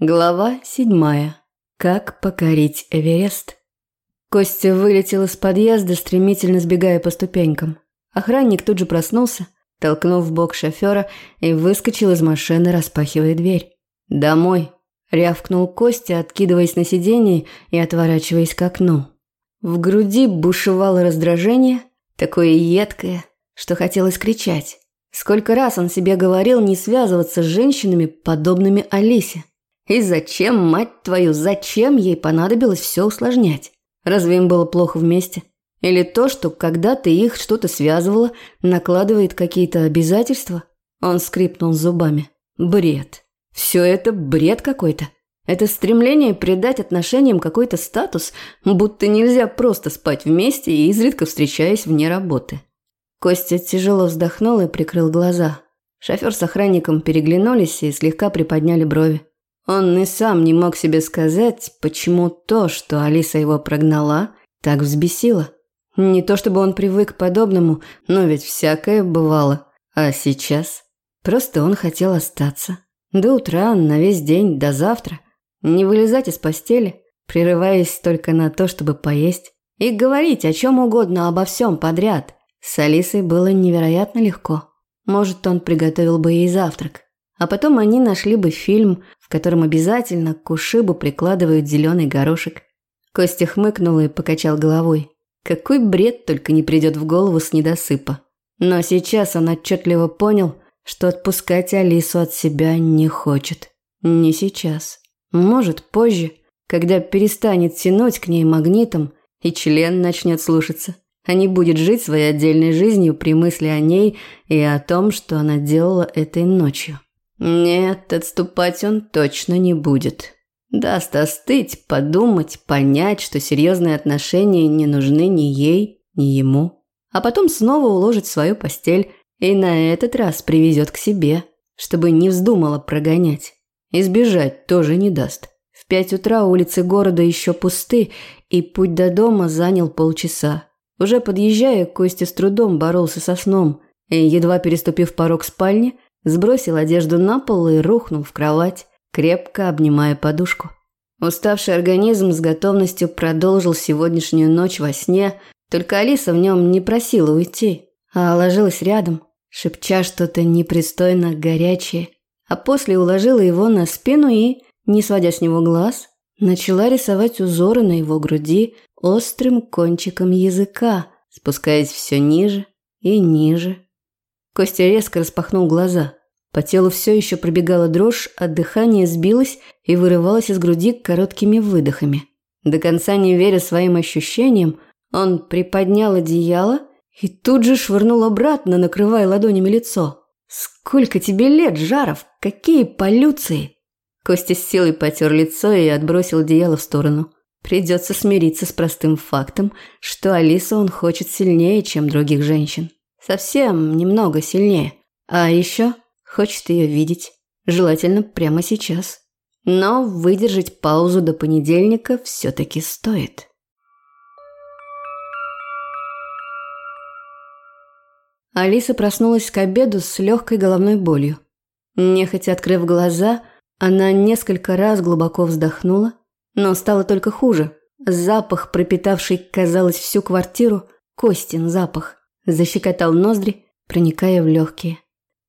Глава седьмая. Как покорить Эверест? Костя вылетел из подъезда, стремительно сбегая по ступенькам. Охранник тут же проснулся, толкнув в бок шофера и выскочил из машины, распахивая дверь. «Домой!» – рявкнул Костя, откидываясь на сиденье и отворачиваясь к окну. В груди бушевало раздражение, такое едкое, что хотелось кричать. Сколько раз он себе говорил не связываться с женщинами, подобными Алисе. И зачем, мать твою, зачем ей понадобилось все усложнять? Разве им было плохо вместе? Или то, что когда-то их что-то связывало, накладывает какие-то обязательства? Он скрипнул зубами. Бред. Все это бред какой-то. Это стремление придать отношениям какой-то статус, будто нельзя просто спать вместе и изредка встречаясь вне работы. Костя тяжело вздохнул и прикрыл глаза. Шофер с охранником переглянулись и слегка приподняли брови. Он и сам не мог себе сказать, почему то, что Алиса его прогнала, так взбесило. Не то чтобы он привык к подобному, но ведь всякое бывало. А сейчас? Просто он хотел остаться. До утра, на весь день, до завтра. Не вылезать из постели, прерываясь только на то, чтобы поесть. И говорить о чем угодно, обо всем подряд. С Алисой было невероятно легко. Может, он приготовил бы ей завтрак. А потом они нашли бы фильм, в котором обязательно к ушибу прикладывают зеленый горошек. Костя хмыкнул и покачал головой. Какой бред только не придет в голову с недосыпа. Но сейчас он отчетливо понял, что отпускать Алису от себя не хочет. Не сейчас. Может, позже, когда перестанет тянуть к ней магнитом и член начнет слушаться, а не будет жить своей отдельной жизнью при мысли о ней и о том, что она делала этой ночью. Нет, отступать он точно не будет. Даст остыть, подумать, понять, что серьезные отношения не нужны ни ей, ни ему. А потом снова уложит в свою постель и на этот раз привезет к себе, чтобы не вздумала прогонять. Избежать тоже не даст. В пять утра улицы города еще пусты, и путь до дома занял полчаса. Уже подъезжая, Костя с трудом боролся со сном, и, едва переступив порог спальни, Сбросил одежду на пол и рухнул в кровать, крепко обнимая подушку. Уставший организм с готовностью продолжил сегодняшнюю ночь во сне, только Алиса в нем не просила уйти, а ложилась рядом, шепча что-то непристойно горячее, а после уложила его на спину и, не сводя с него глаз, начала рисовать узоры на его груди острым кончиком языка, спускаясь все ниже и ниже Костя резко распахнул глаза. По телу все еще пробегала дрожь, а дыхание сбилось и вырывалось из груди короткими выдохами. До конца не веря своим ощущениям, он приподнял одеяло и тут же швырнул обратно, накрывая ладонями лицо. «Сколько тебе лет, Жаров? Какие полюции!» Костя с силой потер лицо и отбросил одеяло в сторону. Придется смириться с простым фактом, что Алису он хочет сильнее, чем других женщин. Совсем немного сильнее. А еще хочет ее видеть. Желательно прямо сейчас. Но выдержать паузу до понедельника все-таки стоит. Алиса проснулась к обеду с легкой головной болью. Нехотя открыв глаза, она несколько раз глубоко вздохнула, но стало только хуже. Запах, пропитавший, казалось, всю квартиру, Костин запах, защекотал ноздри, проникая в легкие.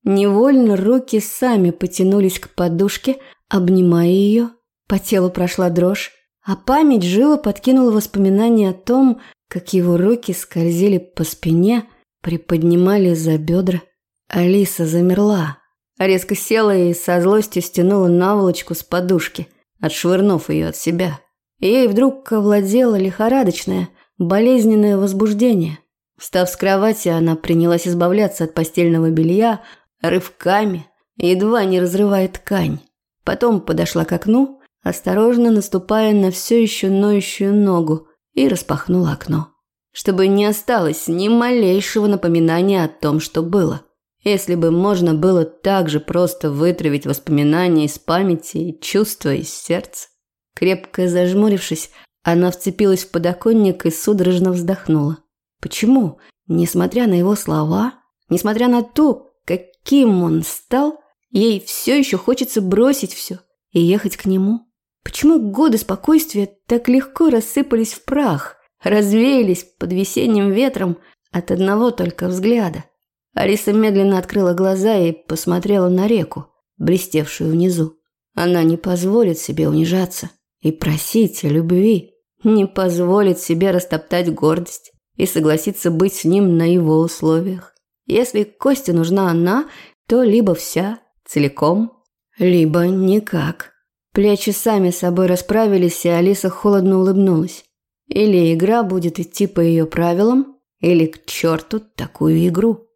Невольно руки сами потянулись к подушке, обнимая ее. По телу прошла дрожь, а память живо подкинула воспоминания о том, как его руки скользили по спине, приподнимали за бедра. Алиса замерла, резко села и со злостью стянула наволочку с подушки, отшвырнув ее от себя. Ей вдруг овладело лихорадочное, болезненное возбуждение – Встав с кровати, она принялась избавляться от постельного белья рывками, едва не разрывая ткань. Потом подошла к окну, осторожно наступая на все еще ноющую ногу, и распахнула окно. Чтобы не осталось ни малейшего напоминания о том, что было. Если бы можно было так же просто вытравить воспоминания из памяти и чувства из сердца. Крепко зажмурившись, она вцепилась в подоконник и судорожно вздохнула. Почему, несмотря на его слова, несмотря на то, каким он стал, ей все еще хочется бросить все и ехать к нему? Почему годы спокойствия так легко рассыпались в прах, развеялись под весенним ветром от одного только взгляда? Алиса медленно открыла глаза и посмотрела на реку, блестевшую внизу. Она не позволит себе унижаться и просить о любви, не позволит себе растоптать гордость и согласиться быть с ним на его условиях. Если Косте нужна она, то либо вся, целиком, либо никак. Плечи сами собой расправились, и Алиса холодно улыбнулась. Или игра будет идти по ее правилам, или к черту такую игру.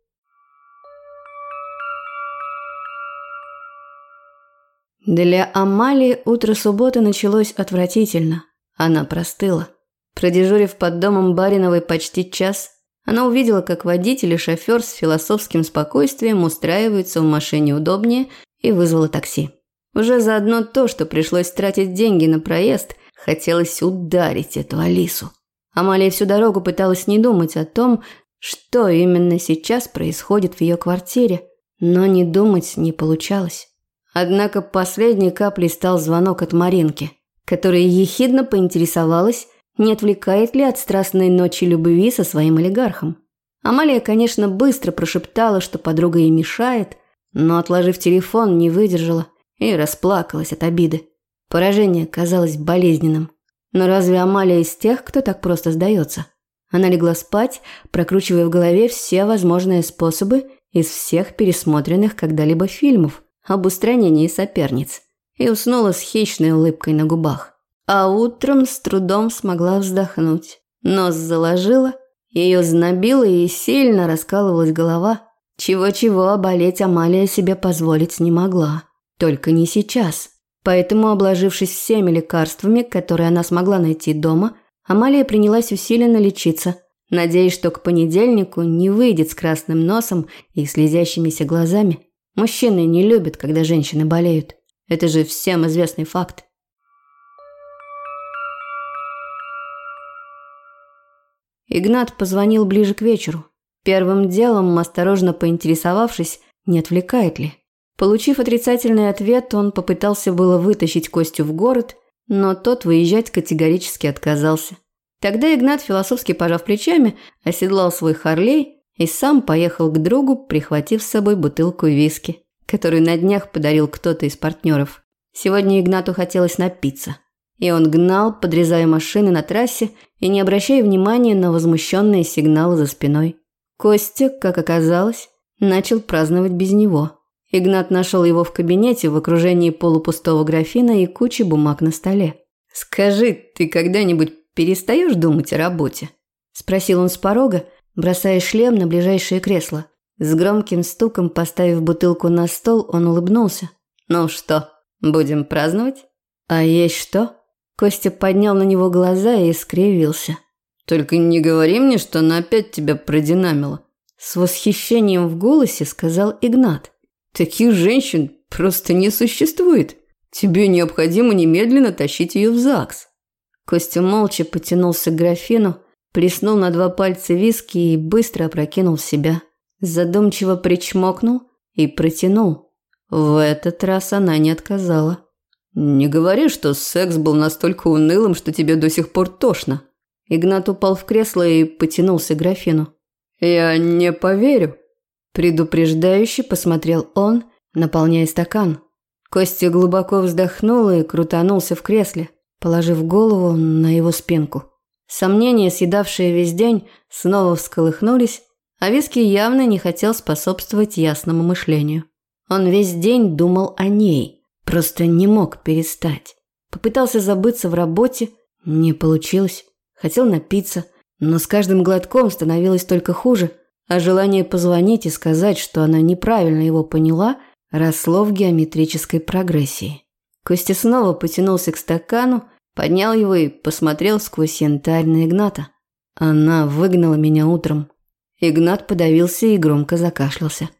Для Амалии утро субботы началось отвратительно. Она простыла. Продежурив под домом Бариновой почти час, она увидела, как водитель и шофер с философским спокойствием устраиваются в машине удобнее и вызвала такси. Уже заодно то, что пришлось тратить деньги на проезд, хотелось ударить эту Алису. Амалия всю дорогу пыталась не думать о том, что именно сейчас происходит в ее квартире, но не думать не получалось. Однако последней каплей стал звонок от Маринки, которая ехидно поинтересовалась, не отвлекает ли от страстной ночи любви со своим олигархом. Амалия, конечно, быстро прошептала, что подруга ей мешает, но, отложив телефон, не выдержала и расплакалась от обиды. Поражение казалось болезненным. Но разве Амалия из тех, кто так просто сдается? Она легла спать, прокручивая в голове все возможные способы из всех пересмотренных когда-либо фильмов об устранении соперниц, и уснула с хищной улыбкой на губах. А утром с трудом смогла вздохнуть. Нос заложила, ее знобило и сильно раскалывалась голова. Чего-чего, а болеть Амалия себе позволить не могла. Только не сейчас. Поэтому, обложившись всеми лекарствами, которые она смогла найти дома, Амалия принялась усиленно лечиться, надеясь, что к понедельнику не выйдет с красным носом и слезящимися глазами. Мужчины не любят, когда женщины болеют. Это же всем известный факт. Игнат позвонил ближе к вечеру. Первым делом, осторожно поинтересовавшись, не отвлекает ли. Получив отрицательный ответ, он попытался было вытащить Костю в город, но тот выезжать категорически отказался. Тогда Игнат, философски пожав плечами, оседлал свой Харлей и сам поехал к другу, прихватив с собой бутылку виски, которую на днях подарил кто-то из партнеров. Сегодня Игнату хотелось напиться. И он гнал, подрезая машины на трассе и не обращая внимания на возмущенные сигналы за спиной. Костя, как оказалось, начал праздновать без него. Игнат нашел его в кабинете в окружении полупустого графина и кучи бумаг на столе. «Скажи, ты когда-нибудь перестаешь думать о работе?» – спросил он с порога, бросая шлем на ближайшее кресло. С громким стуком, поставив бутылку на стол, он улыбнулся. «Ну что, будем праздновать?» «А есть что?» Костя поднял на него глаза и скривился. «Только не говори мне, что она опять тебя продинамила». С восхищением в голосе сказал Игнат. «Таких женщин просто не существует. Тебе необходимо немедленно тащить ее в ЗАГС». Костя молча потянулся к графину, плеснул на два пальца виски и быстро опрокинул себя. Задумчиво причмокнул и протянул. В этот раз она не отказала. «Не говори, что секс был настолько унылым, что тебе до сих пор тошно». Игнат упал в кресло и потянулся к графину. «Я не поверю». Предупреждающе посмотрел он, наполняя стакан. Костя глубоко вздохнул и крутанулся в кресле, положив голову на его спинку. Сомнения, съедавшие весь день, снова всколыхнулись, а виски явно не хотел способствовать ясному мышлению. Он весь день думал о ней – Просто не мог перестать. Попытался забыться в работе, не получилось. Хотел напиться, но с каждым глотком становилось только хуже, а желание позвонить и сказать, что она неправильно его поняла, росло в геометрической прогрессии. Костя снова потянулся к стакану, поднял его и посмотрел сквозь янтарь на Игната. Она выгнала меня утром. Игнат подавился и громко закашлялся.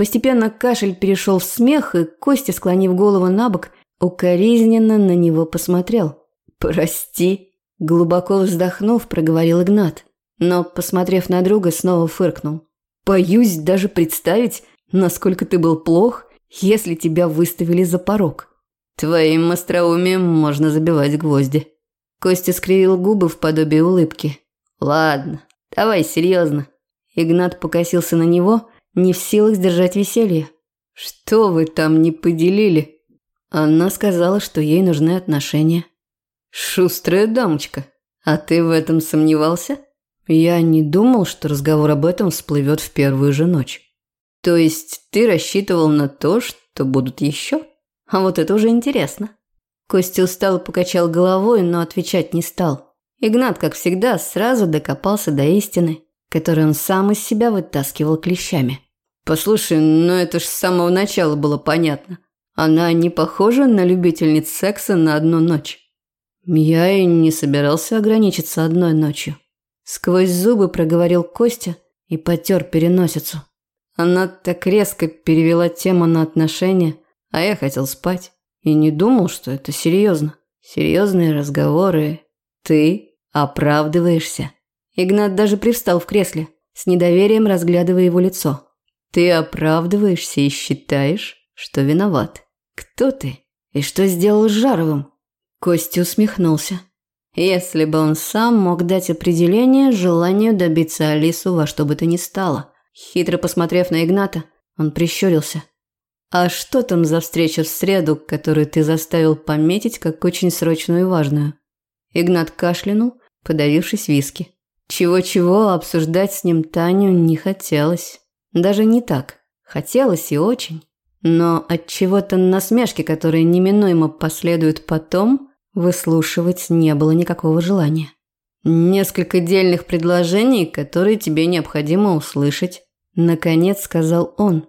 Постепенно кашель перешел в смех, и Костя, склонив голову на бок, укоризненно на него посмотрел. «Прости», – глубоко вздохнув, проговорил Игнат, но, посмотрев на друга, снова фыркнул. «Боюсь даже представить, насколько ты был плох, если тебя выставили за порог». Твоим остроумием можно забивать гвозди. Костя скривил губы в подобие улыбки. Ладно, давай серьезно. Игнат покосился на него, не в силах сдержать веселье. Что вы там не поделили? Она сказала, что ей нужны отношения. Шустрая дамочка. А ты в этом сомневался? Я не думал, что разговор об этом всплывет в первую же ночь. То есть ты рассчитывал на то, что будут еще? А вот это уже интересно. Костя устал покачал головой, но отвечать не стал. Игнат, как всегда, сразу докопался до истины, которую он сам из себя вытаскивал клещами. «Послушай, ну это ж с самого начала было понятно. Она не похожа на любительниц секса на одну ночь». Я и не собирался ограничиться одной ночью. Сквозь зубы проговорил Костя и потер переносицу. Она так резко перевела тему на отношения, а я хотел спать. И не думал, что это серьезно. Серьезные разговоры. Ты оправдываешься. Игнат даже привстал в кресле, с недоверием разглядывая его лицо. Ты оправдываешься и считаешь, что виноват. Кто ты? И что сделал с Жаровым? Костя усмехнулся. Если бы он сам мог дать определение желанию добиться Алису во что бы то ни стало. Хитро посмотрев на Игната, он прищурился. «А что там за встреча в среду, которую ты заставил пометить как очень срочную и важную?» Игнат кашлянул, подавившись виски. Чего-чего обсуждать с ним Таню не хотелось. Даже не так. Хотелось и очень. Но от чего-то насмешки, которые неминуемо последуют потом, Выслушивать не было никакого желания. «Несколько дельных предложений, которые тебе необходимо услышать», – наконец сказал он.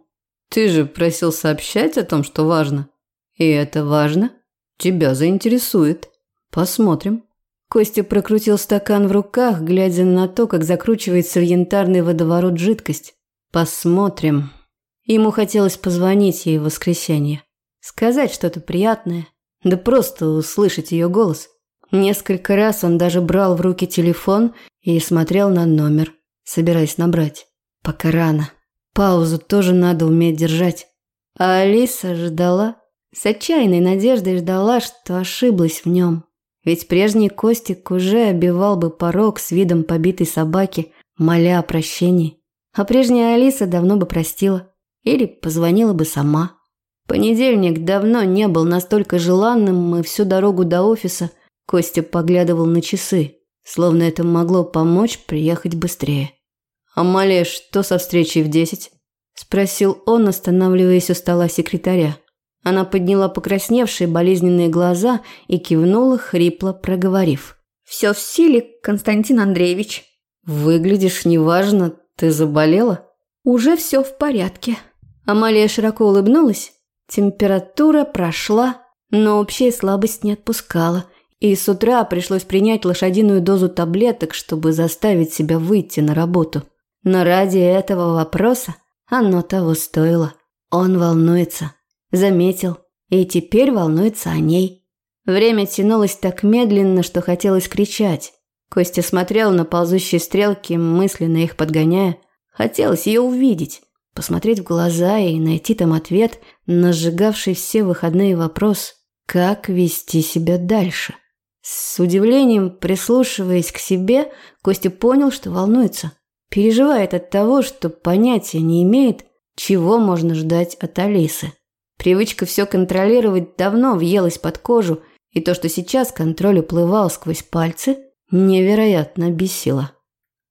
«Ты же просил сообщать о том, что важно. И это важно. Тебя заинтересует. Посмотрим». Костя прокрутил стакан в руках, глядя на то, как закручивается в янтарный водоворот жидкость. «Посмотрим». Ему хотелось позвонить ей в воскресенье. Сказать что-то приятное – да просто услышать ее голос. Несколько раз он даже брал в руки телефон и смотрел на номер, собираясь набрать. Пока рано. Паузу тоже надо уметь держать. А Алиса ждала, с отчаянной надеждой ждала, что ошиблась в нем. Ведь прежний Костик уже обивал бы порог с видом побитой собаки, моля о прощении. А прежняя Алиса давно бы простила. Или позвонила бы сама. Понедельник давно не был настолько желанным, и всю дорогу до офиса Костя поглядывал на часы, словно это могло помочь приехать быстрее. «Амалия, что со встречей в десять?» – спросил он, останавливаясь у стола секретаря. Она подняла покрасневшие болезненные глаза и кивнула, хрипло проговорив. «Все в силе, Константин Андреевич». «Выглядишь неважно. Ты заболела?» «Уже все в порядке». Амалия широко улыбнулась Температура прошла, но общая слабость не отпускала, и с утра пришлось принять лошадиную дозу таблеток, чтобы заставить себя выйти на работу. Но ради этого вопроса оно того стоило. Он волнуется, заметил, и теперь волнуется о ней. Время тянулось так медленно, что хотелось кричать. Костя смотрел на ползущие стрелки, мысленно их подгоняя. Хотелось ее увидеть, посмотреть в глаза и найти там ответ на сжигавший все выходные вопрос «Как вести себя дальше?». С удивлением, прислушиваясь к себе, Костя понял, что волнуется. Переживает от того, что понятия не имеет, чего можно ждать от Алисы. Привычка все контролировать давно въелась под кожу, и то, что сейчас контроль уплывал сквозь пальцы, невероятно бесило.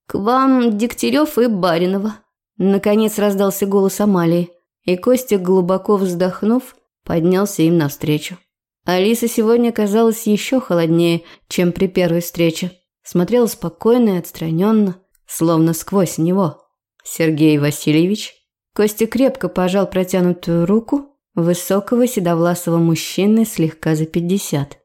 «К вам Дегтярев и Баринова», Наконец раздался голос Амалии, и Костя, глубоко вздохнув, поднялся им навстречу. Алиса сегодня казалась еще холоднее, чем при первой встрече. Смотрела спокойно и отстраненно, словно сквозь него. «Сергей Васильевич?» Костя крепко пожал протянутую руку высокого седовласого мужчины слегка за пятьдесят.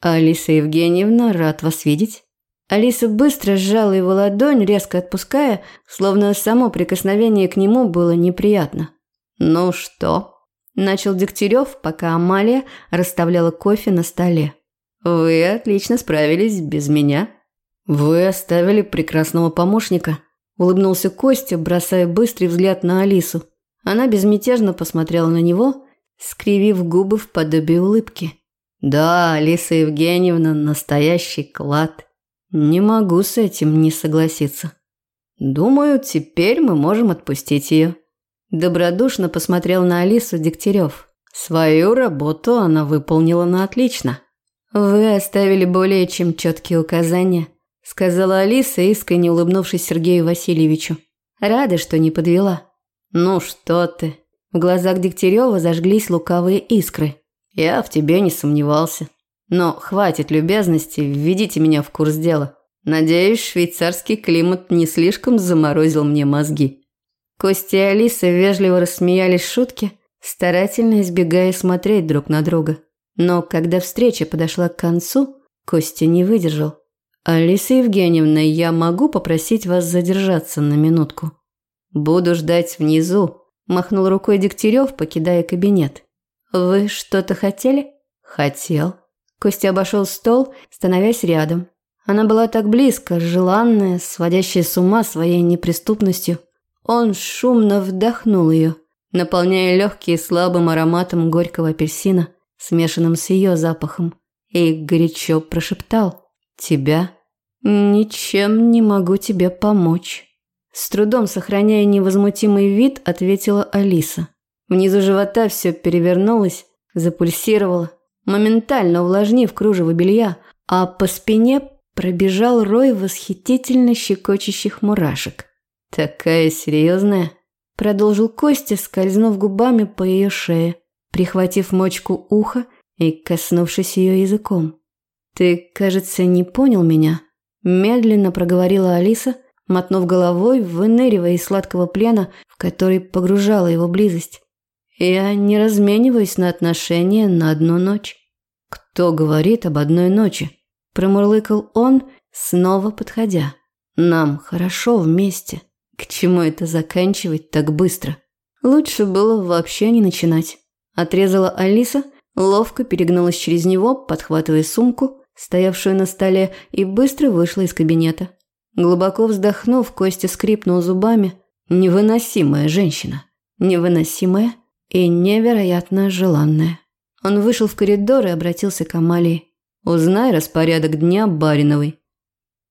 «Алиса Евгеньевна, рад вас видеть». Алиса быстро сжала его ладонь, резко отпуская, словно само прикосновение к нему было неприятно. «Ну что?» – начал Дегтярев, пока Амалия расставляла кофе на столе. «Вы отлично справились без меня». «Вы оставили прекрасного помощника», – улыбнулся Костя, бросая быстрый взгляд на Алису. Она безмятежно посмотрела на него, скривив губы в подобие улыбки. «Да, Алиса Евгеньевна – настоящий клад. Не могу с этим не согласиться. Думаю, теперь мы можем отпустить ее». Добродушно посмотрел на Алису Дегтярев. Свою работу она выполнила на отлично. Вы оставили более чем четкие указания, сказала Алиса, искренне улыбнувшись Сергею Васильевичу. Рада, что не подвела. Ну что ты? В глазах Дегтярева зажглись лукавые искры. Я в тебе не сомневался. Но хватит любезности, введите меня в курс дела. Надеюсь, швейцарский климат не слишком заморозил мне мозги. Костя и Алиса вежливо рассмеялись шутки, старательно избегая смотреть друг на друга. Но когда встреча подошла к концу, Костя не выдержал. «Алиса Евгеньевна, я могу попросить вас задержаться на минутку?» «Буду ждать внизу», – махнул рукой Дегтярев, покидая кабинет. «Вы что-то хотели?» «Хотел». Костя обошел стол, становясь рядом. Она была так близко, желанная, сводящая с ума своей неприступностью. Он шумно вдохнул ее, наполняя легкие слабым ароматом горького апельсина, смешанным с ее запахом, и горячо прошептал «Тебя? Ничем не могу тебе помочь». С трудом сохраняя невозмутимый вид, ответила Алиса. Внизу живота все перевернулось, запульсировало, моментально увлажнив кружево белья, а по спине пробежал рой восхитительно щекочущих мурашек. «Такая серьезная?» – продолжил Костя, скользнув губами по ее шее, прихватив мочку уха и коснувшись ее языком. «Ты, кажется, не понял меня», – медленно проговорила Алиса, мотнув головой, выныривая из сладкого плена, в который погружала его близость. «Я не размениваюсь на отношения на одну ночь». «Кто говорит об одной ночи?» – промурлыкал он, снова подходя. «Нам хорошо вместе». К чему это заканчивать так быстро? Лучше было вообще не начинать. Отрезала Алиса, ловко перегнулась через него, подхватывая сумку, стоявшую на столе, и быстро вышла из кабинета. Глубоко вздохнув, Костя скрипнул зубами. Невыносимая женщина. Невыносимая и невероятно желанная. Он вышел в коридор и обратился к Амалии. «Узнай распорядок дня Бариновой».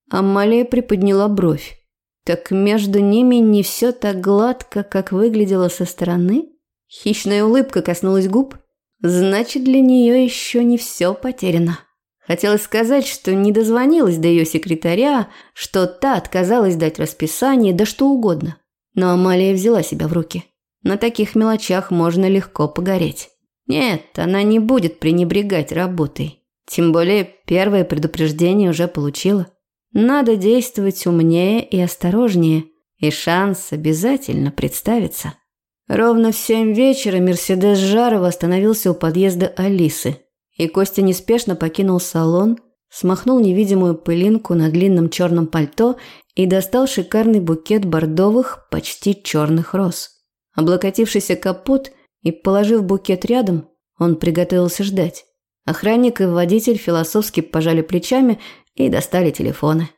Амалия приподняла бровь. Так между ними не все так гладко, как выглядело со стороны? Хищная улыбка коснулась губ. Значит, для нее еще не все потеряно. Хотелось сказать, что не дозвонилась до ее секретаря, что та отказалась дать расписание, да что угодно. Но Амалия взяла себя в руки. На таких мелочах можно легко погореть. Нет, она не будет пренебрегать работой. Тем более первое предупреждение уже получила. Надо действовать умнее и осторожнее, и шанс обязательно представится. Ровно в семь вечера Мерседес Жарова остановился у подъезда Алисы, и Костя неспешно покинул салон, смахнул невидимую пылинку на длинном черном пальто и достал шикарный букет бордовых, почти черных роз. Облокотившийся капот и положив букет рядом, он приготовился ждать. Охранник и водитель философски пожали плечами и достали телефоны.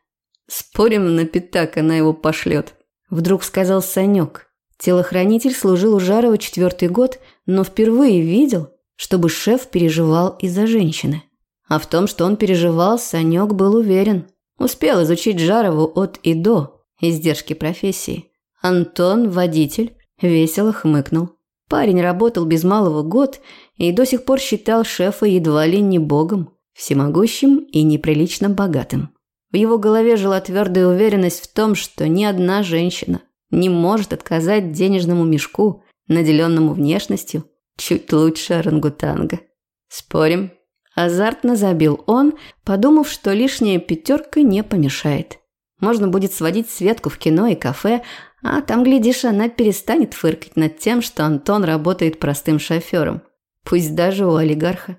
«Спорим, на пятак она его пошлет», – вдруг сказал Санек. Телохранитель служил у Жарова четвертый год, но впервые видел, чтобы шеф переживал из-за женщины. А в том, что он переживал, Санек был уверен. Успел изучить Жарову от и до, издержки профессии. Антон, водитель, весело хмыкнул. Парень работал без малого год и до сих пор считал шефа едва ли не богом всемогущим и неприлично богатым. В его голове жила твердая уверенность в том, что ни одна женщина не может отказать денежному мешку, наделенному внешностью, чуть лучше орангутанга. Спорим? Азартно забил он, подумав, что лишняя пятерка не помешает. Можно будет сводить Светку в кино и кафе, а там, глядишь, она перестанет фыркать над тем, что Антон работает простым шофером. Пусть даже у олигарха.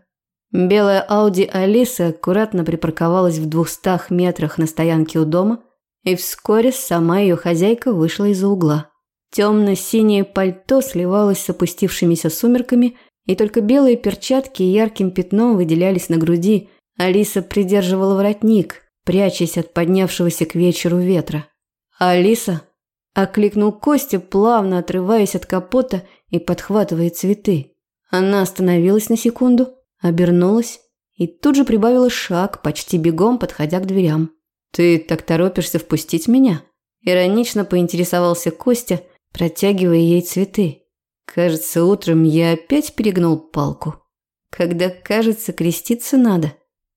Белая Ауди Алисы аккуратно припарковалась в двухстах метрах на стоянке у дома, и вскоре сама ее хозяйка вышла из-за угла. Темно-синее пальто сливалось с опустившимися сумерками, и только белые перчатки ярким пятном выделялись на груди. Алиса придерживала воротник, прячась от поднявшегося к вечеру ветра. «Алиса!» – окликнул Костя, плавно отрываясь от капота и подхватывая цветы. Она остановилась на секунду, обернулась и тут же прибавила шаг, почти бегом подходя к дверям. «Ты так торопишься впустить меня?» Иронично поинтересовался Костя, протягивая ей цветы. «Кажется, утром я опять перегнул палку. Когда, кажется, креститься надо».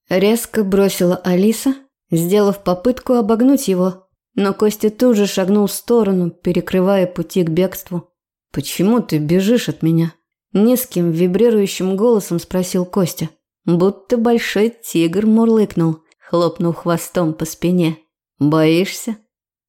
Резко бросила Алиса, сделав попытку обогнуть его, но Костя тут же шагнул в сторону, перекрывая пути к бегству. «Почему ты бежишь от меня?» Низким вибрирующим голосом спросил Костя. Будто большой тигр мурлыкнул, хлопнув хвостом по спине. «Боишься?»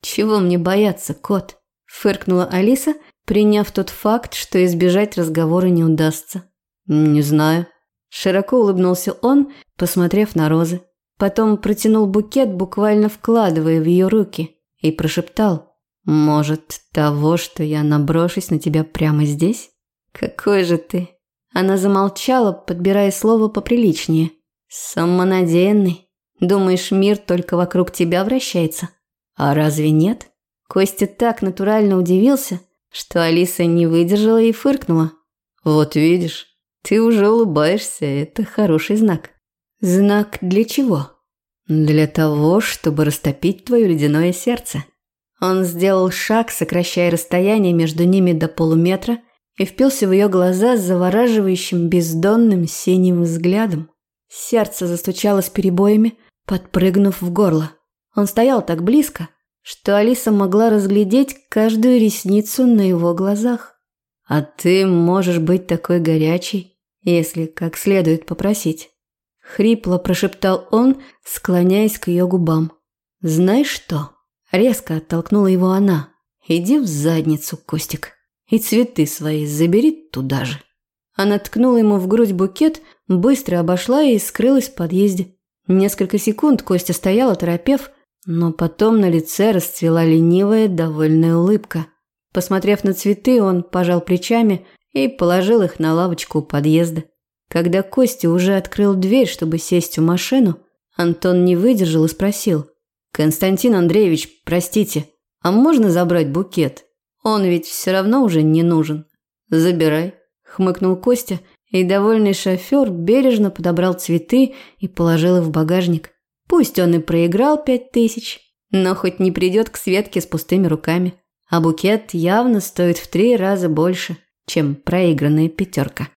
«Чего мне бояться, кот?» Фыркнула Алиса, приняв тот факт, что избежать разговора не удастся. «Не знаю». Широко улыбнулся он, посмотрев на розы. Потом протянул букет, буквально вкладывая в ее руки, и прошептал. «Может, того, что я наброшусь на тебя прямо здесь?» «Какой же ты!» Она замолчала, подбирая слово поприличнее. «Самонадеянный. Думаешь, мир только вокруг тебя вращается? А разве нет?» Костя так натурально удивился, что Алиса не выдержала и фыркнула. «Вот видишь, ты уже улыбаешься, это хороший знак». «Знак для чего?» «Для того, чтобы растопить твое ледяное сердце». Он сделал шаг, сокращая расстояние между ними до полуметра – и впился в ее глаза с завораживающим бездонным синим взглядом. Сердце застучало с перебоями, подпрыгнув в горло. Он стоял так близко, что Алиса могла разглядеть каждую ресницу на его глазах. «А ты можешь быть такой горячий, если как следует попросить». Хрипло прошептал он, склоняясь к ее губам. «Знаешь что?» Резко оттолкнула его она. «Иди в задницу, Костик». И цветы свои забери туда же. Она ткнула ему в грудь букет, быстро обошла и скрылась в подъезде. Несколько секунд Костя стоял, оторопев, но потом на лице расцвела ленивая, довольная улыбка. Посмотрев на цветы, он пожал плечами и положил их на лавочку у подъезда. Когда Костя уже открыл дверь, чтобы сесть в машину, Антон не выдержал и спросил. «Константин Андреевич, простите, а можно забрать букет?» Он ведь все равно уже не нужен. Забирай, хмыкнул Костя, и довольный шофер бережно подобрал цветы и положил их в багажник. Пусть он и проиграл пять тысяч, но хоть не придет к Светке с пустыми руками. А букет явно стоит в три раза больше, чем проигранная пятерка.